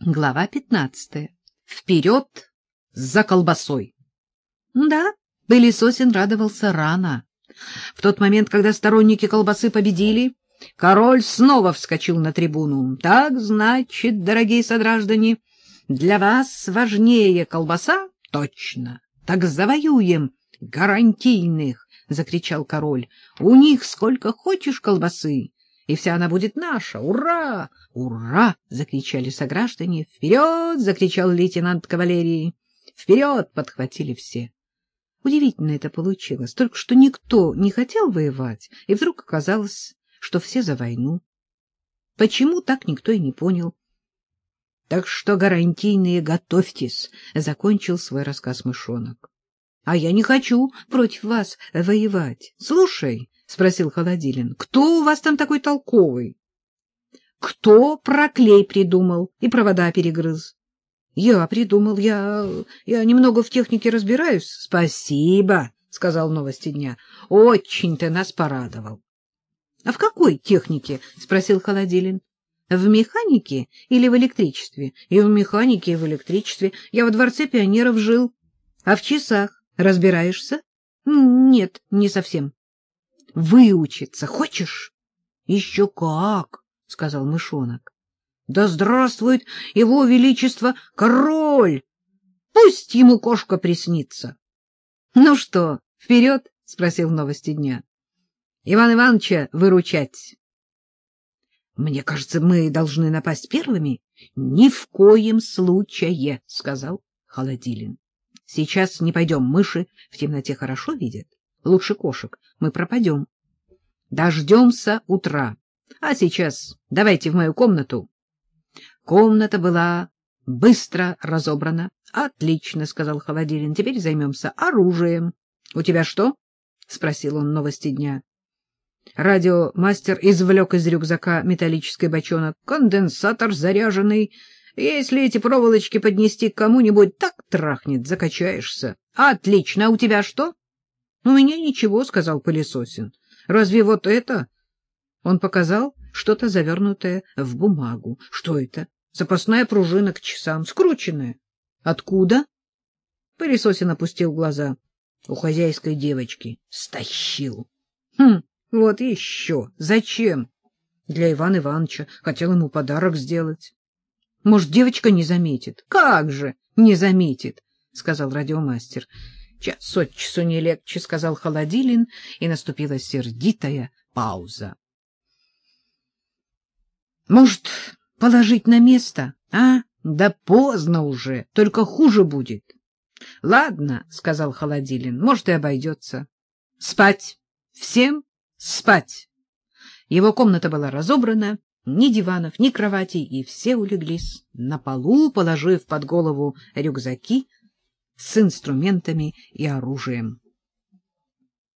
Глава пятнадцатая. Вперед за колбасой. Да, Пылесосин радовался рано. В тот момент, когда сторонники колбасы победили, король снова вскочил на трибуну. Так, значит, дорогие сограждане, для вас важнее колбаса? Точно. Так завоюем гарантийных, — закричал король. У них сколько хочешь колбасы, и вся она будет наша. Ура! Ура! — закричали сограждане. Вперед! — закричал лейтенант кавалерии. Вперед! — подхватили все. Удивительно это получилось. Только что никто не хотел воевать, и вдруг оказалось, что все за войну. Почему так никто и не понял. — Так что гарантийные готовьтесь, — закончил свой рассказ мышонок. — А я не хочу против вас воевать. Слушай, — спросил Холодилин, — кто у вас там такой толковый? — Кто проклей придумал и провода перегрыз? — Я придумал, я... я немного в технике разбираюсь. — Спасибо, — сказал новости дня. — Очень ты нас порадовал. — А в какой технике? — спросил Холодилин. — В механике или в электричестве? — И в механике, и в электричестве. Я во дворце пионеров жил. — А в часах разбираешься? — Нет, не совсем. — Выучиться хочешь? — Еще как, — сказал мышонок. — Да здравствует его величество король! Пусть ему кошка приснится. — Ну что, вперед? — спросил новости дня. — Иван Ивановича выручать. — Мне кажется, мы должны напасть первыми. — Ни в коем случае, — сказал Холодилин. — Сейчас не пойдем, мыши в темноте хорошо видят. Лучше кошек, мы пропадем. Дождемся утра. А сейчас давайте в мою комнату. Комната была быстро разобрана. — Отлично, — сказал Холодилин. — Теперь займемся оружием. — У тебя что? — спросил он новости дня. Радиомастер извлек из рюкзака металлический бочонок. Конденсатор заряженный. Если эти проволочки поднести к кому-нибудь, так трахнет, закачаешься. — Отлично. А у тебя что? — У меня ничего, — сказал пылесосин. — Разве вот это? Он показал что-то завернутое в бумагу. Что это? Запасная пружина к часам, скрученная. — Откуда? Пылесосин опустил глаза. — У хозяйской девочки. Стащил. — Хм, вот еще. Зачем? Для Ивана Ивановича. Хотел ему подарок сделать. — Может, девочка не заметит? — Как же не заметит, — сказал радиомастер. — Час от часу не легче, — сказал Холодилин, и наступила сердитая пауза. — Может, положить на место, а? Да поздно уже, только хуже будет. — Ладно, — сказал Холодилин, — может, и обойдется. — Спать! Всем спать! Его комната была разобрана, ни диванов, ни кроватей, и все улеглись на полу, положив под голову рюкзаки с инструментами и оружием.